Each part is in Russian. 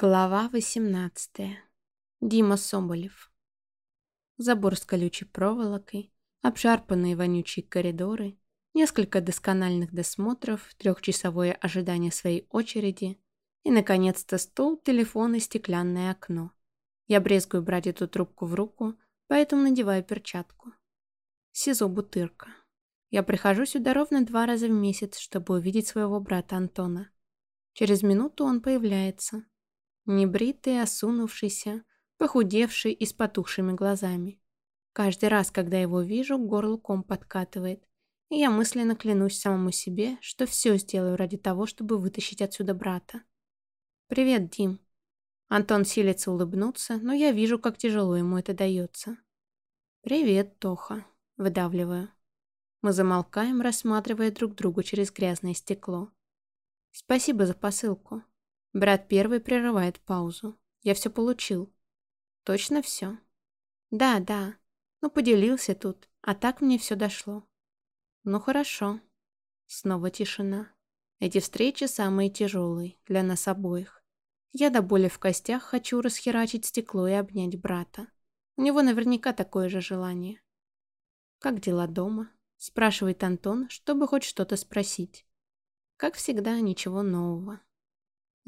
Глава 18. Дима Соболев. Забор с колючей проволокой, обшарпанные вонючие коридоры, несколько доскональных досмотров, трехчасовое ожидание своей очереди и, наконец-то, стул, телефон и стеклянное окно. Я брезгую брать эту трубку в руку, поэтому надеваю перчатку. СИЗО Бутырка. Я прихожу сюда ровно два раза в месяц, чтобы увидеть своего брата Антона. Через минуту он появляется – Небритый, осунувшийся, похудевший и с потухшими глазами. Каждый раз, когда его вижу, горло ком подкатывает, и я мысленно клянусь самому себе, что все сделаю ради того, чтобы вытащить отсюда брата. «Привет, Дим». Антон силится улыбнуться, но я вижу, как тяжело ему это дается. «Привет, Тоха», — выдавливаю. Мы замолкаем, рассматривая друг друга через грязное стекло. «Спасибо за посылку», Брат первый прерывает паузу. Я все получил. Точно все? Да, да. Ну, поделился тут, а так мне все дошло. Ну, хорошо. Снова тишина. Эти встречи самые тяжелые для нас обоих. Я до боли в костях хочу расхерачить стекло и обнять брата. У него наверняка такое же желание. «Как дела дома?» – спрашивает Антон, чтобы хоть что-то спросить. Как всегда, ничего нового.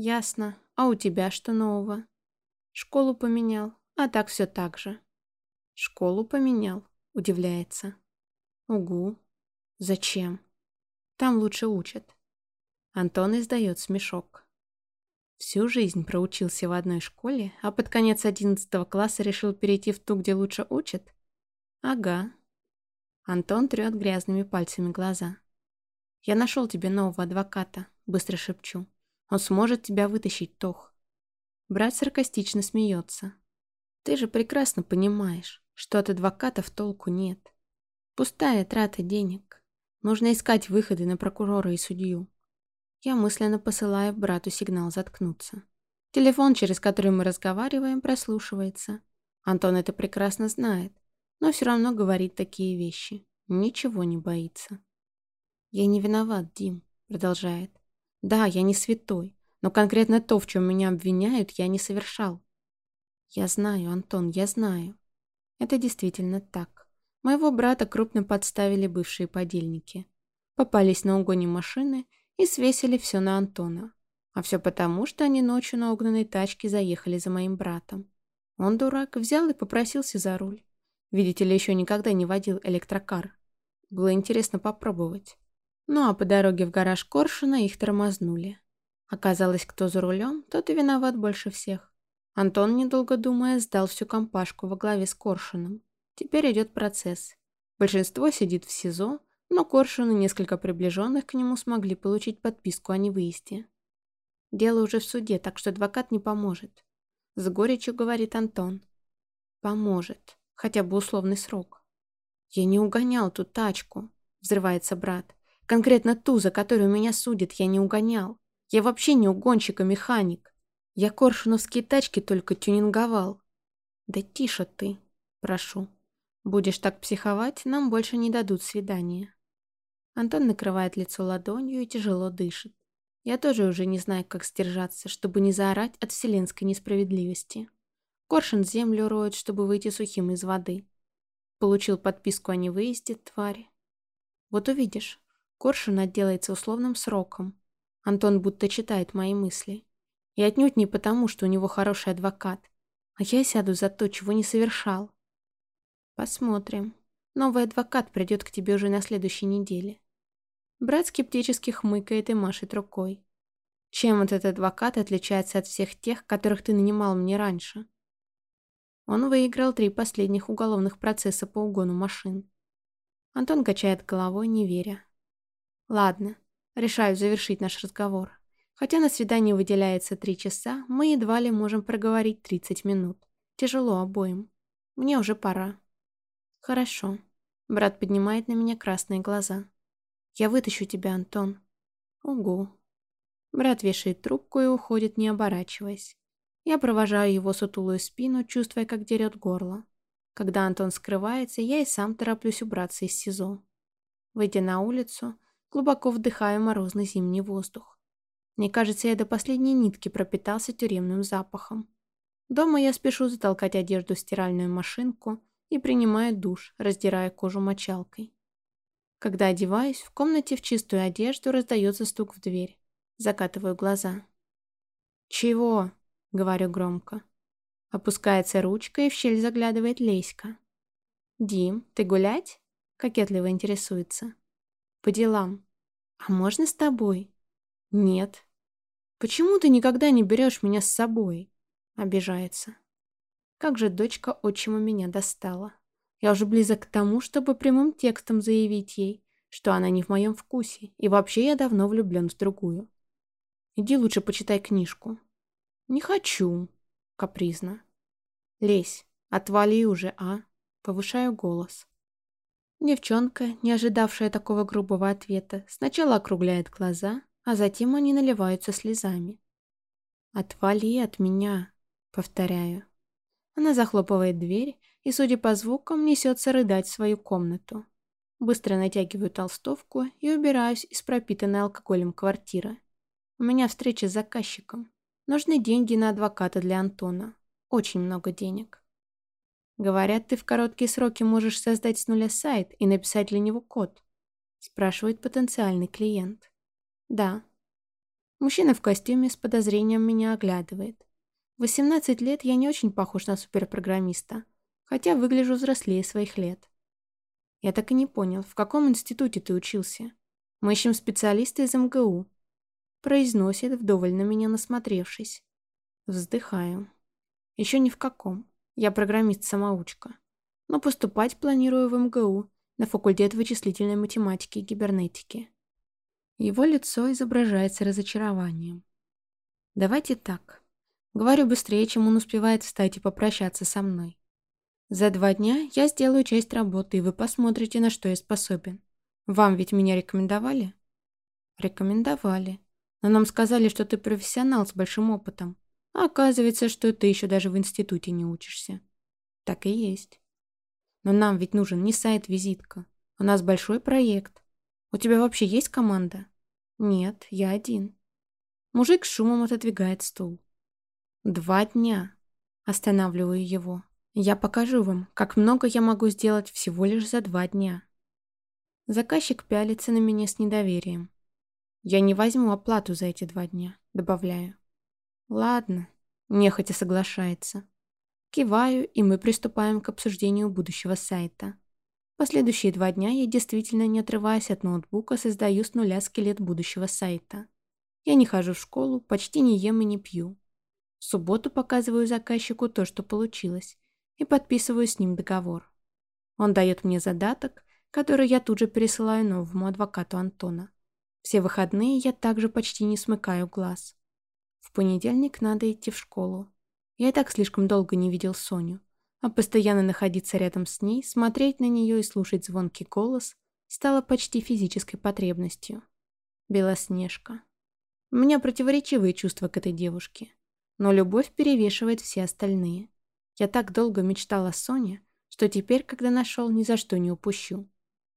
Ясно. А у тебя что нового? Школу поменял, а так все так же. Школу поменял, удивляется. Угу. Зачем? Там лучше учат. Антон издает смешок. Всю жизнь проучился в одной школе, а под конец одиннадцатого класса решил перейти в ту, где лучше учат? Ага. Антон трет грязными пальцами глаза. Я нашел тебе нового адвоката, быстро шепчу. Он сможет тебя вытащить, Тох. Брат саркастично смеется. Ты же прекрасно понимаешь, что от адвокатов толку нет. Пустая трата денег. Нужно искать выходы на прокурора и судью. Я мысленно посылаю брату сигнал заткнуться. Телефон, через который мы разговариваем, прослушивается. Антон это прекрасно знает, но все равно говорит такие вещи. Ничего не боится. «Я не виноват, Дим», — продолжает. Да, я не святой, но конкретно то, в чем меня обвиняют, я не совершал. Я знаю, Антон, я знаю. Это действительно так. Моего брата крупно подставили бывшие подельники. Попались на угоне машины и свесили все на Антона. А все потому, что они ночью на угнанной тачке заехали за моим братом. Он, дурак, взял и попросился за руль. Видите ли, еще никогда не водил электрокар. Было интересно попробовать. Ну а по дороге в гараж Коршуна их тормознули. Оказалось, кто за рулем, тот и виноват больше всех. Антон, недолго думая, сдал всю компашку во главе с Коршуном. Теперь идет процесс. Большинство сидит в СИЗО, но Коршун и несколько приближенных к нему смогли получить подписку о невыезде. Дело уже в суде, так что адвокат не поможет. С горечью говорит Антон. Поможет. Хотя бы условный срок. Я не угонял ту тачку, взрывается брат. Конкретно ту, за которую меня судят, я не угонял. Я вообще не угонщик, а механик. Я коршуновские тачки только тюнинговал. Да тише ты, прошу. Будешь так психовать, нам больше не дадут свидания. Антон накрывает лицо ладонью и тяжело дышит. Я тоже уже не знаю, как сдержаться, чтобы не заорать от вселенской несправедливости. Коршун землю роет, чтобы выйти сухим из воды. Получил подписку о невыезде, твари. Вот увидишь, Коршун отделается условным сроком. Антон будто читает мои мысли. И отнюдь не потому, что у него хороший адвокат. А я сяду за то, чего не совершал. Посмотрим. Новый адвокат придет к тебе уже на следующей неделе. Брат скептически хмыкает и машет рукой. Чем этот адвокат отличается от всех тех, которых ты нанимал мне раньше? Он выиграл три последних уголовных процесса по угону машин. Антон качает головой, не веря. Ладно, решаю завершить наш разговор. Хотя на свидание выделяется три часа, мы едва ли можем проговорить 30 минут. Тяжело обоим. Мне уже пора. Хорошо. Брат поднимает на меня красные глаза. Я вытащу тебя, Антон. Угу. Брат вешает трубку и уходит, не оборачиваясь. Я провожаю его сутулую спину, чувствуя, как дерет горло. Когда Антон скрывается, я и сам тороплюсь убраться из СИЗО. Выйдя на улицу, глубоко вдыхаю морозный зимний воздух. Мне кажется, я до последней нитки пропитался тюремным запахом. Дома я спешу затолкать одежду в стиральную машинку и принимаю душ, раздирая кожу мочалкой. Когда одеваюсь, в комнате в чистую одежду раздается стук в дверь. Закатываю глаза. «Чего?» — говорю громко. Опускается ручка, и в щель заглядывает Леська. «Дим, ты гулять?» — кокетливо интересуется. «По делам». «А можно с тобой?» «Нет». «Почему ты никогда не берешь меня с собой?» — обижается. Как же дочка отчима меня достала. Я уже близок к тому, чтобы прямым текстом заявить ей, что она не в моем вкусе, и вообще я давно влюблен в другую. Иди лучше почитай книжку. Не хочу, капризно. Лезь, отвали уже, а? Повышаю голос. Девчонка, не ожидавшая такого грубого ответа, сначала округляет глаза, а затем они наливаются слезами. «Отвали от меня», — повторяю. Она захлопывает дверь и, судя по звукам, несется рыдать в свою комнату. Быстро натягиваю толстовку и убираюсь из пропитанной алкоголем квартиры. У меня встреча с заказчиком. Нужны деньги на адвоката для Антона. Очень много денег. Говорят, ты в короткие сроки можешь создать с нуля сайт и написать для него код. Спрашивает потенциальный клиент. Да. Мужчина в костюме с подозрением меня оглядывает. В 18 лет я не очень похож на суперпрограммиста, хотя выгляжу взрослее своих лет. Я так и не понял, в каком институте ты учился? Мы ищем специалиста из МГУ. Произносит, вдоволь на меня насмотревшись. Вздыхаю. Еще ни в каком. Я программист-самоучка. Но поступать планирую в МГУ на факультет вычислительной математики и гибернетики. Его лицо изображается разочарованием. Давайте так. Говорю быстрее, чем он успевает встать и попрощаться со мной. За два дня я сделаю часть работы, и вы посмотрите, на что я способен. Вам ведь меня рекомендовали? Рекомендовали. Но нам сказали, что ты профессионал с большим опытом. А оказывается, что ты еще даже в институте не учишься. Так и есть. Но нам ведь нужен не сайт-визитка. У нас большой проект. У тебя вообще есть команда? Нет, я один. Мужик шумом отодвигает стул. Два дня. Останавливаю его. Я покажу вам, как много я могу сделать всего лишь за два дня. Заказчик пялится на меня с недоверием. Я не возьму оплату за эти два дня, добавляю. Ладно, нехотя соглашается. Киваю, и мы приступаем к обсуждению будущего сайта. Последующие два дня я действительно, не отрываясь от ноутбука, создаю с нуля скелет будущего сайта. Я не хожу в школу, почти не ем и не пью. В субботу показываю заказчику то, что получилось, и подписываю с ним договор. Он дает мне задаток, который я тут же пересылаю новому адвокату Антона. Все выходные я также почти не смыкаю глаз. В понедельник надо идти в школу. Я и так слишком долго не видел Соню, а постоянно находиться рядом с ней, смотреть на нее и слушать звонкий голос стало почти физической потребностью. Белоснежка. У меня противоречивые чувства к этой девушке, но любовь перевешивает все остальные. Я так долго мечтала о Соне, что теперь, когда нашел, ни за что не упущу.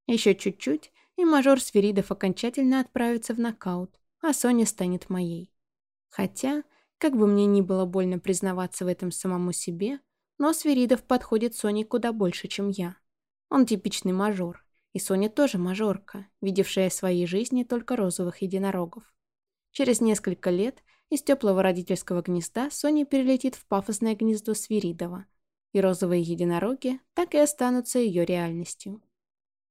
Еще чуть-чуть, и мажор Свиридов окончательно отправится в нокаут, а Соня станет моей. Хотя, как бы мне ни было больно признаваться в этом самому себе, но Свиридов подходит Соне куда больше, чем я. Он типичный мажор, и Соня тоже мажорка, видевшая в своей жизни только розовых единорогов. Через несколько лет из теплого родительского гнезда Соня перелетит в пафосное гнездо Свиридова, и розовые единороги так и останутся ее реальностью.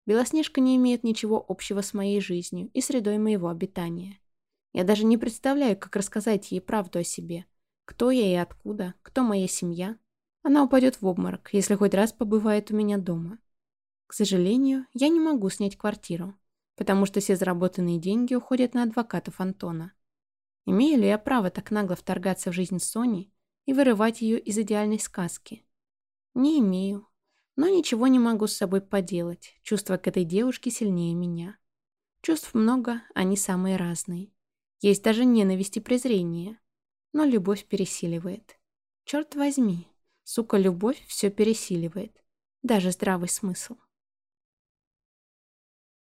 Белоснежка не имеет ничего общего с моей жизнью и средой моего обитания. Я даже не представляю, как рассказать ей правду о себе. Кто я и откуда, кто моя семья. Она упадет в обморок, если хоть раз побывает у меня дома. К сожалению, я не могу снять квартиру, потому что все заработанные деньги уходят на адвокатов Антона. Имею ли я право так нагло вторгаться в жизнь Сони и вырывать ее из идеальной сказки? Не имею. Но ничего не могу с собой поделать. Чувства к этой девушке сильнее меня. Чувств много, они самые разные. Есть даже ненависть и презрение. Но любовь пересиливает. Черт возьми, сука, любовь все пересиливает. Даже здравый смысл.